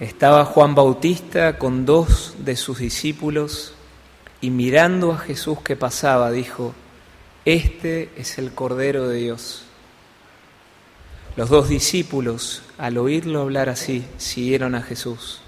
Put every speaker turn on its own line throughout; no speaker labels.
Estaba Juan Bautista con dos de sus discípulos y mirando a Jesús que pasaba, dijo, Este es el Cordero de Dios. Los dos discípulos, al oírlo hablar así, siguieron a Jesús.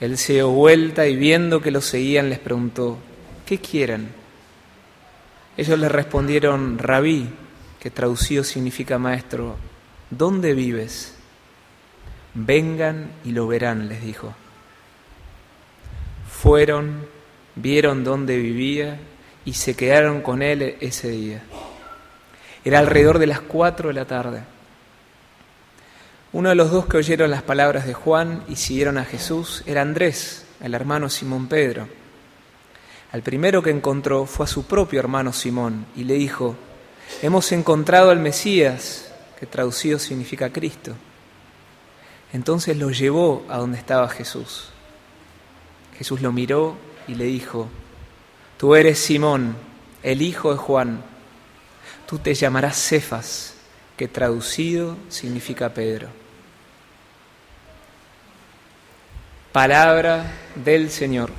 Él se dio vuelta y viendo que lo seguían les preguntó, ¿qué quieren? Ellos le respondieron, rabí, que traducido significa maestro, ¿dónde vives? Vengan y lo verán, les dijo. Fueron, vieron dónde vivía y se quedaron con él ese día. Era alrededor de las cuatro de la tarde. Uno de los dos que oyeron las palabras de Juan y siguieron a Jesús era Andrés, el hermano Simón Pedro. Al primero que encontró fue a su propio hermano Simón y le dijo, hemos encontrado al Mesías, que traducido significa Cristo. Entonces lo llevó a donde estaba Jesús. Jesús lo miró y le dijo, Tú eres Simón, el hijo de Juan, tú te llamarás Cefas, que traducido significa Pedro. Palabra del Señor.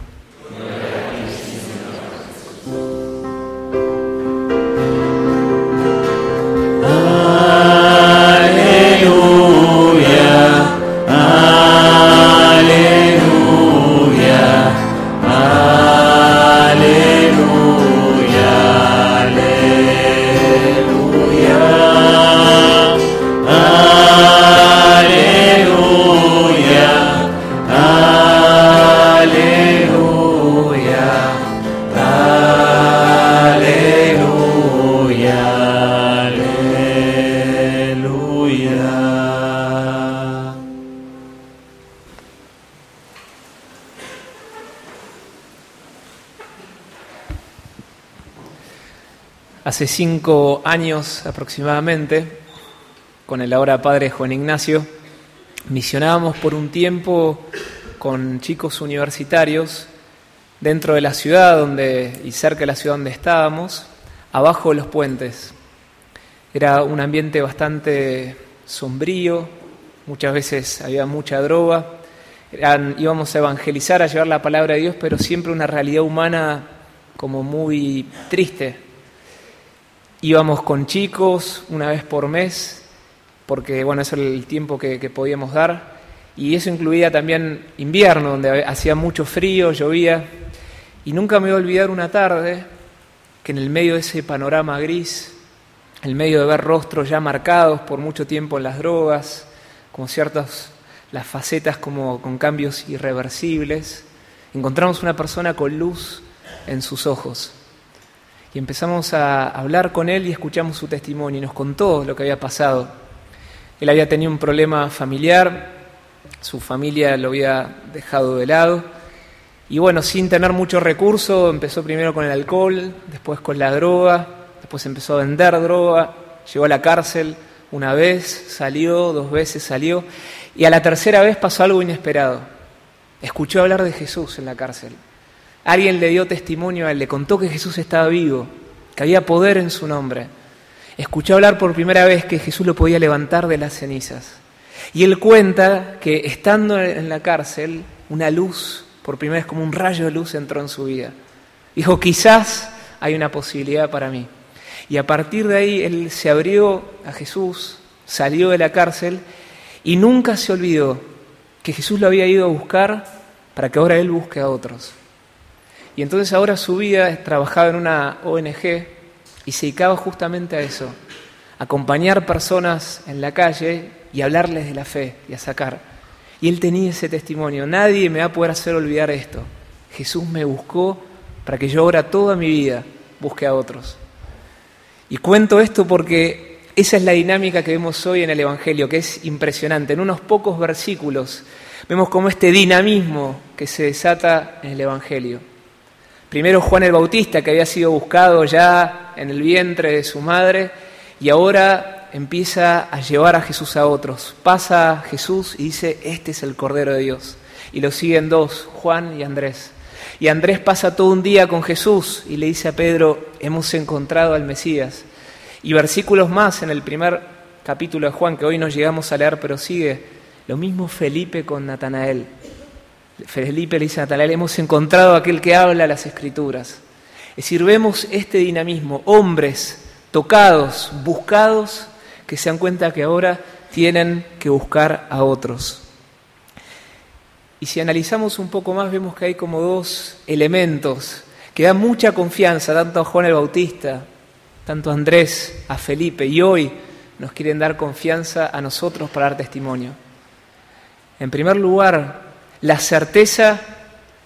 Hace cinco años aproximadamente, con el ahora padre Juan Ignacio, misionábamos por un tiempo con chicos universitarios dentro de la ciudad donde, y cerca de la ciudad donde estábamos, abajo de los puentes. Era un ambiente bastante sombrío, muchas veces había mucha droga, íbamos a evangelizar, a llevar la palabra de Dios, pero siempre una realidad humana como muy triste, Íbamos con chicos una vez por mes, porque bueno, eso era el tiempo que, podíamos dar. Y eso incluía también invierno, donde hacía mucho frío, llovía. Y nunca me voy a olvidar una tarde que en el medio de ese panorama gris, en el medio de ver rostros ya marcados por mucho tiempo en las drogas, como ciertas las facetas como con cambios irreversibles, encontramos una persona con luz en sus ojos. Y empezamos a hablar con él y escuchamos su testimonio y nos contó lo que había pasado. Él había tenido un problema familiar, su familia lo había dejado de lado. Y bueno, sin tener mucho recurso, empezó primero con el alcohol, después con la droga, después empezó a vender droga, llegó a la cárcel una vez, salió, dos veces salió, y a la tercera vez pasó algo inesperado. Escuchó hablar de Jesús en la cárcel. Alguien le dio testimonio a él, le contó que Jesús estaba vivo, que había poder en su nombre. Escuchó hablar por primera vez que Jesús lo podía levantar de las cenizas. Y él cuenta que estando en la cárcel, una luz, por primera vez como un rayo de luz entró en su vida. Dijo, quizás hay una posibilidad para mí. Y a partir de ahí él se abrió a Jesús, salió de la cárcel y nunca se olvidó que Jesús lo había ido a buscar para que ahora él busque a otros. Y entonces ahora su vida trabajaba en una ONG y se dedicaba justamente a eso, acompañar personas en la calle y hablarles de la fe y a sacar. Y él tenía ese testimonio, nadie me va a poder hacer olvidar esto. Jesús me buscó para que yo ahora toda mi vida busque a otros. Y cuento esto porque esa es la dinámica que vemos hoy en el Evangelio, que es impresionante. En unos pocos versículos vemos como este dinamismo que se desata en el Evangelio. Primero Juan el Bautista, que había sido buscado ya en el vientre de su madre, y ahora empieza a llevar a Jesús a otros. Pasa Jesús y dice, este es el Cordero de Dios. Y lo siguen dos, Juan y Andrés. Y Andrés pasa todo un día con Jesús y le dice a Pedro, hemos encontrado al Mesías. Y versículos más en el primer capítulo de Juan, que hoy no llegamos a leer, pero sigue, Lo mismo Felipe con Natanael. Felipe le dice a Natanael, hemos encontrado a aquel que habla las escrituras. Es decir, vemos este dinamismo, hombres tocados, buscados, que se dan cuenta que ahora tienen que buscar a otros. Y si analizamos un poco más, vemos que hay como dos elementos que dan mucha confianza tanto a Juan el Bautista, tanto a Andrés, a Felipe, y hoy nos quieren dar confianza a nosotros para dar testimonio. En primer lugar, la certeza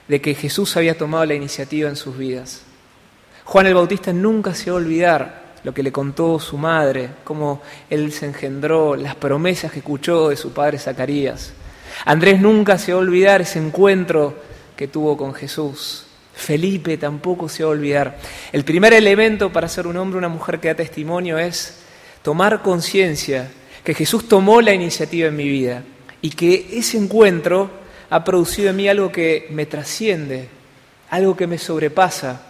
de que Jesús había tomado la iniciativa en sus vidas. Juan el Bautista nunca se va a olvidar lo que le contó su madre, cómo él se engendró, las promesas que escuchó de su padre Zacarías. Andrés nunca se va a olvidar ese encuentro que tuvo con Jesús. Felipe tampoco se va a olvidar. El primer elemento para ser un hombre o una mujer que da testimonio es tomar conciencia que Jesús tomó la iniciativa en mi vida y que ese encuentro ha producido en mí algo que me trasciende, algo que me sobrepasa.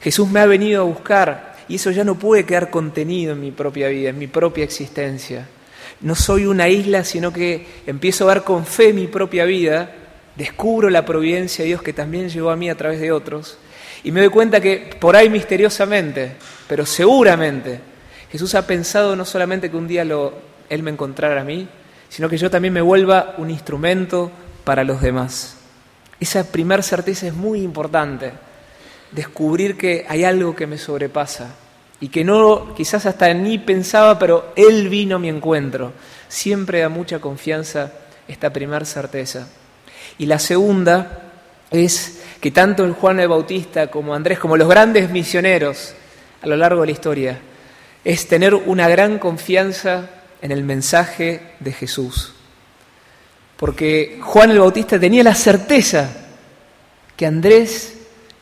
Jesús me ha venido a buscar y eso ya no puede quedar contenido en mi propia vida, en mi propia existencia. No soy una isla, sino que empiezo a ver con fe mi propia vida, descubro la providencia de Dios que también llegó a mí a través de otros, y me doy cuenta que por ahí misteriosamente, pero seguramente, Jesús ha pensado no solamente que un día lo, Él me encontrara a mí, sino que yo también me vuelva un instrumento para los demás. Esa primera certeza es muy importante, descubrir que hay algo que me sobrepasa, y que no quizás hasta ni pensaba, pero Él vino a mi encuentro. Siempre da mucha confianza esta primera certeza. Y la segunda es que tanto el Juan el Bautista como Andrés, como los grandes misioneros a lo largo de la historia, es tener una gran confianza en el mensaje de Jesús. Porque Juan el Bautista tenía la certeza que Andrés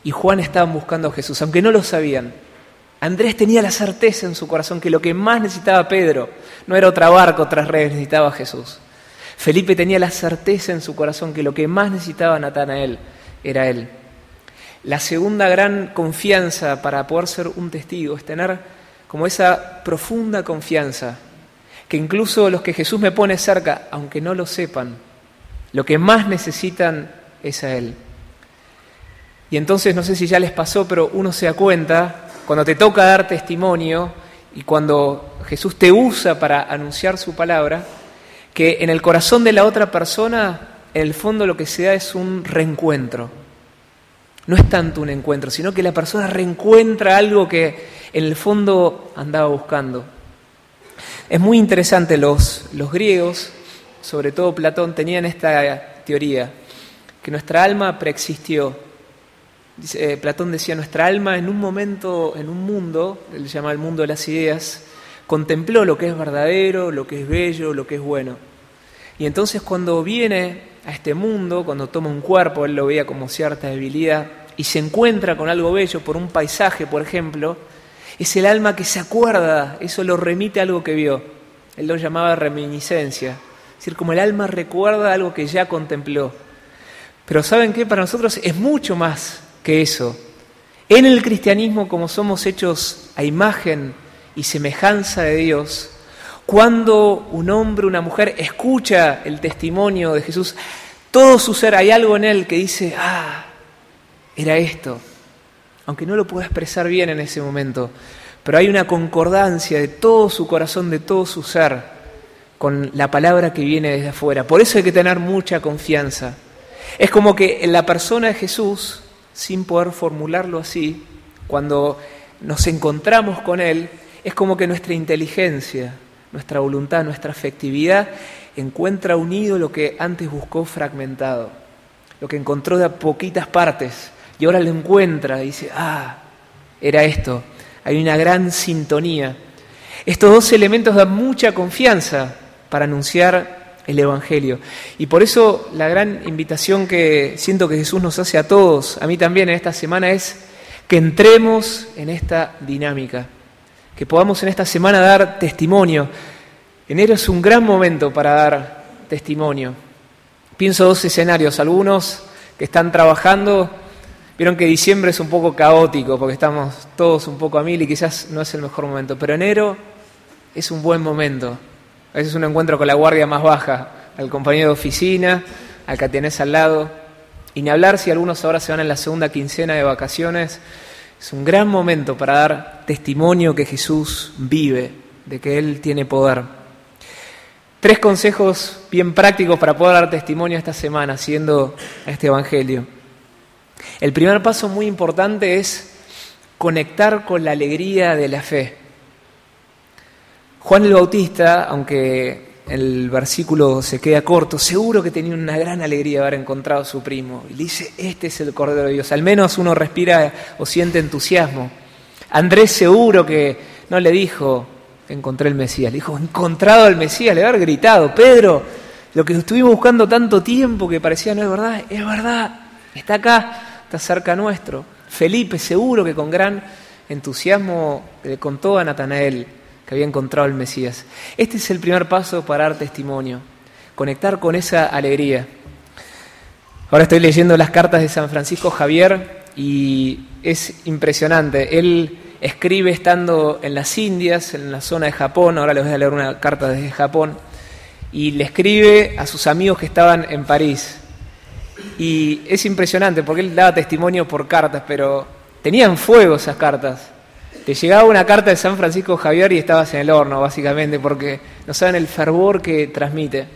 y Juan estaban buscando a Jesús, aunque no lo sabían. Andrés tenía la certeza en su corazón que lo que más necesitaba Pedro no era otra barca, otras redes, necesitaba a Jesús. Felipe tenía la certeza en su corazón que lo que más necesitaba Natanael era él. La segunda gran confianza para poder ser un testigo es tener como esa profunda confianza que incluso los que Jesús me pone cerca, aunque no lo sepan, lo que más necesitan es a Él. Y entonces no sé si ya les pasó, pero uno se da cuenta cuando te toca dar testimonio y cuando Jesús te usa para anunciar su palabra, que en el corazón de la otra persona, en el fondo lo que se da es un reencuentro. No es tanto un encuentro, sino que la persona reencuentra algo que en el fondo andaba buscando. Es muy interesante, los, los griegos, sobre todo Platón, tenían esta teoría, que nuestra alma preexistió, eh, Platón decía, nuestra alma en un momento, en un mundo, él llama el mundo de las ideas, contempló lo que es verdadero, lo que es bello, lo que es bueno. Y entonces cuando viene a este mundo, cuando toma un cuerpo, él lo veía como cierta debilidad, y se encuentra con algo bello, por un paisaje, por ejemplo, es el alma que se acuerda, eso lo remite a algo que vio. Él lo llamaba reminiscencia. Es decir, como el alma recuerda algo que ya contempló. Pero ¿saben qué? Para nosotros es mucho más que eso. En el cristianismo, como somos hechos a imagen y semejanza de Dios, cuando un hombre, una mujer escucha el testimonio de Jesús, todo su ser, hay algo en él que dice, ah, era esto, aunque no lo pueda expresar bien en ese momento, pero hay una concordancia de todo su corazón, de todo su ser, con la palabra que viene desde afuera. Por eso hay que tener mucha confianza. Es como que en la persona de Jesús sin poder formularlo así, cuando nos encontramos con Él, es como que nuestra inteligencia, nuestra voluntad, nuestra afectividad encuentra unido lo que antes buscó fragmentado, lo que encontró de poquitas partes, y ahora lo encuentra y dice, ah, era esto, hay una gran sintonía. Estos dos elementos dan mucha confianza para anunciar el Evangelio. Y por eso la gran invitación que siento que Jesús nos hace a todos, a mí también en esta semana, es que entremos en esta dinámica, que podamos en esta semana dar testimonio. Enero es un gran momento para dar testimonio. Pienso dos escenarios, algunos que están trabajando, vieron que diciembre es un poco caótico porque estamos todos un poco a mil y quizás no es el mejor momento, pero enero es un buen momento. A veces un encuentro con la guardia más baja al compañero de oficina, al que tenés al lado. Y ni hablar si algunos ahora se van en la segunda quincena de vacaciones. Es un gran momento para dar testimonio que Jesús vive, de que Él tiene poder. Tres consejos bien prácticos para poder dar testimonio esta semana, siendo este Evangelio. El primer paso muy importante es conectar con la alegría de la fe. Juan el Bautista, aunque el versículo se queda corto, seguro que tenía una gran alegría de haber encontrado a su primo. Y dice, este es el Cordero de Dios. Al menos uno respira o siente entusiasmo. Andrés seguro que no le dijo, encontré el Mesías, le dijo, encontrado al Mesías, le haber gritado, Pedro, lo que estuvimos buscando tanto tiempo que parecía no es verdad, es verdad, está acá, está cerca nuestro. Felipe seguro que con gran entusiasmo le contó a Natanael que había encontrado el Mesías. Este es el primer paso para dar testimonio, conectar con esa alegría. Ahora estoy leyendo las cartas de San Francisco Javier y es impresionante. Él escribe estando en las Indias, en la zona de Japón, ahora les voy a leer una carta desde Japón, y le escribe a sus amigos que estaban en París. Y es impresionante porque él daba testimonio por cartas, pero tenían fuego esas cartas. Te llegaba una carta de San Francisco Javier y estabas en el horno, básicamente, porque no saben el fervor que transmite.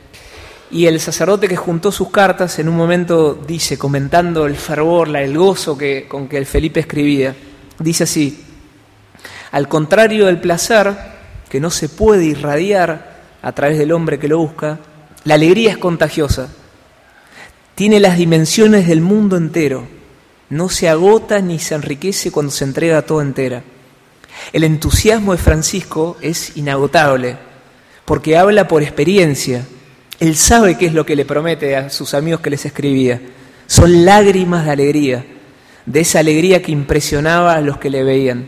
Y el sacerdote que juntó sus cartas en un momento dice, comentando el fervor, el gozo que, con que el Felipe escribía, dice así, al contrario del placer, que no se puede irradiar a través del hombre que lo busca, la alegría es contagiosa tiene las dimensiones del mundo entero. No se agota ni se enriquece cuando se entrega todo entera. El entusiasmo de Francisco es inagotable, porque habla por experiencia. Él sabe qué es lo que le promete a sus amigos que les escribía. Son lágrimas de alegría, de esa alegría que impresionaba a los que le veían.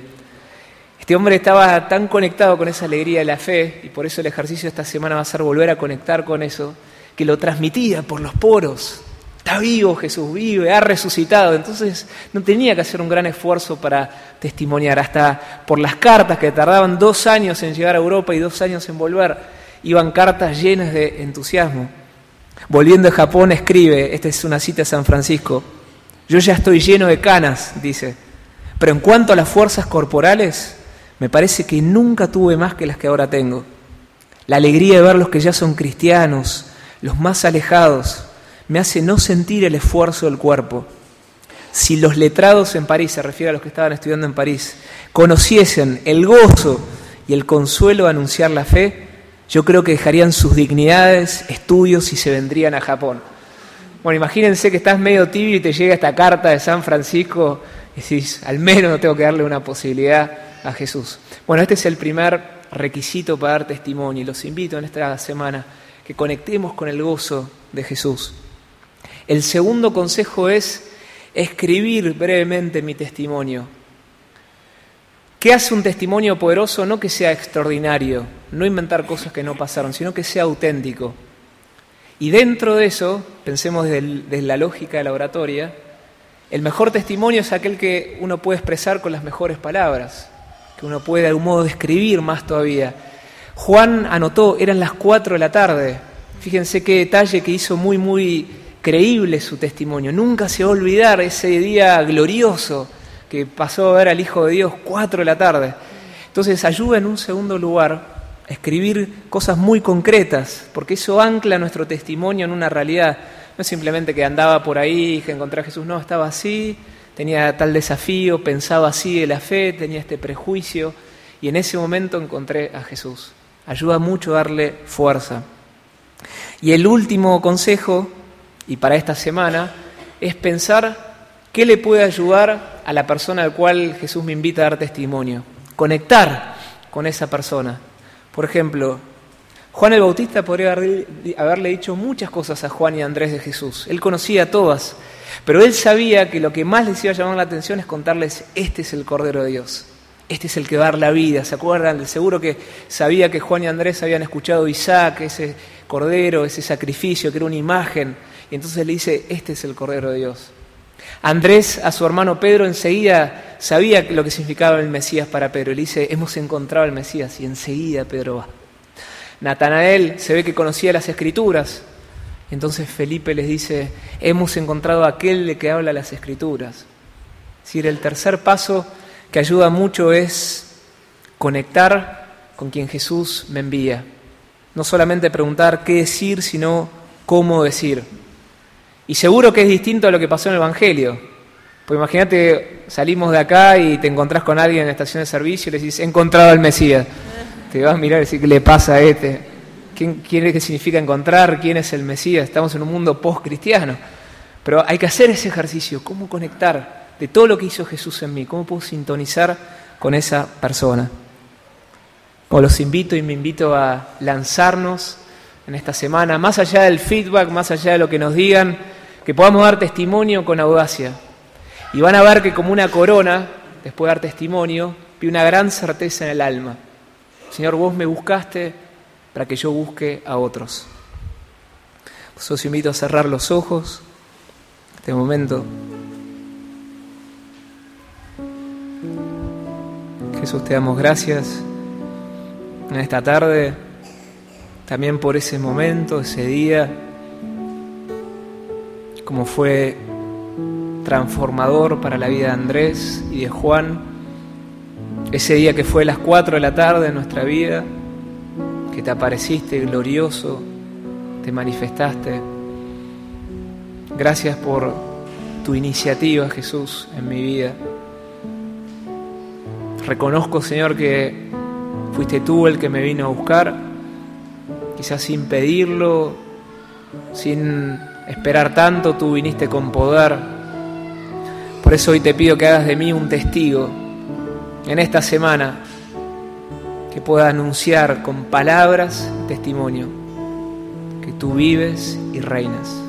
Este hombre estaba tan conectado con esa alegría de la fe, y por eso el ejercicio de esta semana va a ser volver a conectar con eso, que lo transmitía por los poros, Está vivo, Jesús vive, ha resucitado. Entonces no tenía que hacer un gran esfuerzo para testimoniar. Hasta por las cartas que tardaban dos años en llegar a Europa y dos años en volver, iban cartas llenas de entusiasmo. Volviendo a Japón escribe, esta es una cita de San Francisco, yo ya estoy lleno de canas, dice, pero en cuanto a las fuerzas corporales, me parece que nunca tuve más que las que ahora tengo. La alegría de ver los que ya son cristianos, los más alejados, me hace no sentir el esfuerzo del cuerpo. Si los letrados en París, se refiere a los que estaban estudiando en París, conociesen el gozo y el consuelo de anunciar la fe, yo creo que dejarían sus dignidades, estudios y se vendrían a Japón. Bueno, imagínense que estás medio tibio y te llega esta carta de San Francisco y decís, al menos no tengo que darle una posibilidad a Jesús. Bueno, este es el primer requisito para dar testimonio y los invito en esta semana que conectemos con el gozo de Jesús. El segundo consejo es escribir brevemente mi testimonio. ¿Qué hace un testimonio poderoso? No que sea extraordinario, no inventar cosas que no pasaron, sino que sea auténtico. Y dentro de eso, pensemos desde, la lógica de la oratoria, el mejor testimonio es aquel que uno puede expresar con las mejores palabras, que uno puede de algún modo describir más todavía. Juan anotó, eran las cuatro de la tarde. Fíjense qué detalle que hizo muy, muy creíble su testimonio. Nunca se va a olvidar ese día glorioso que pasó a ver al Hijo de Dios cuatro de la tarde. Entonces ayuda en un segundo lugar a escribir cosas muy concretas, porque eso ancla nuestro testimonio en una realidad. No es simplemente que andaba por ahí, que encontré a Jesús, no, estaba así, tenía tal desafío, pensaba así de la fe, tenía este prejuicio, y en ese momento encontré a Jesús. Ayuda mucho a darle fuerza. Y el último consejo y para esta semana es pensar qué le puede ayudar a la persona al cual Jesús me invita a dar testimonio. Conectar con esa persona. Por ejemplo, Juan el Bautista podría haberle dicho muchas cosas a Juan y Andrés de Jesús. Él conocía todas, pero él sabía que lo que más les iba a llamar la atención es contarles, este es el Cordero de Dios, este es el que va a dar la vida. ¿Se acuerdan? Seguro que sabía que Juan y Andrés habían escuchado Isaac, ese Cordero, ese sacrificio, que era una imagen y entonces le dice, este es el Cordero de Dios. Andrés a su hermano Pedro enseguida sabía lo que significaba el Mesías para Pedro. Le dice, hemos encontrado al Mesías y enseguida Pedro va. Natanael se ve que conocía las escrituras Entonces Felipe les dice, hemos encontrado a aquel de que habla las escrituras. Es decir, el tercer paso que ayuda mucho es conectar con quien Jesús me envía. No solamente preguntar qué decir, sino cómo decir. Y seguro que es distinto a lo que pasó en el Evangelio. Pues imagínate, salimos de acá y te encontrás con alguien en la estación de servicio y le decís, he encontrado al Mesías. Te vas a mirar y decir, ¿qué le pasa a este? ¿Quién, quiere qué significa encontrar? ¿Quién es el Mesías? Estamos en un mundo post-cristiano. Pero hay que hacer ese ejercicio, cómo conectar de todo lo que hizo Jesús en mí, cómo puedo sintonizar con esa persona. O los invito y me invito a lanzarnos en esta semana, más allá del feedback, más allá de lo que nos digan, que podamos dar testimonio con audacia, y van a ver que como una corona, después de dar testimonio, vi una gran certeza en el alma. Señor, vos me buscaste para que yo busque a otros. os invito a cerrar los ojos este momento. Jesús, te damos gracias en esta tarde, también por ese momento, ese día, como fue transformador para la vida de Andrés y de Juan. Ese día que fue las 4 de la tarde en nuestra vida, que te apareciste glorioso, te manifestaste. Gracias por tu iniciativa, Jesús, en mi vida. Reconozco, Señor, que fuiste tú el que me vino a buscar, quizás sin pedirlo, sin esperar tanto, tú viniste con poder por eso hoy te pido que hagas de mí un testigo en esta semana que pueda anunciar con palabras testimonio que tú vives y reinas.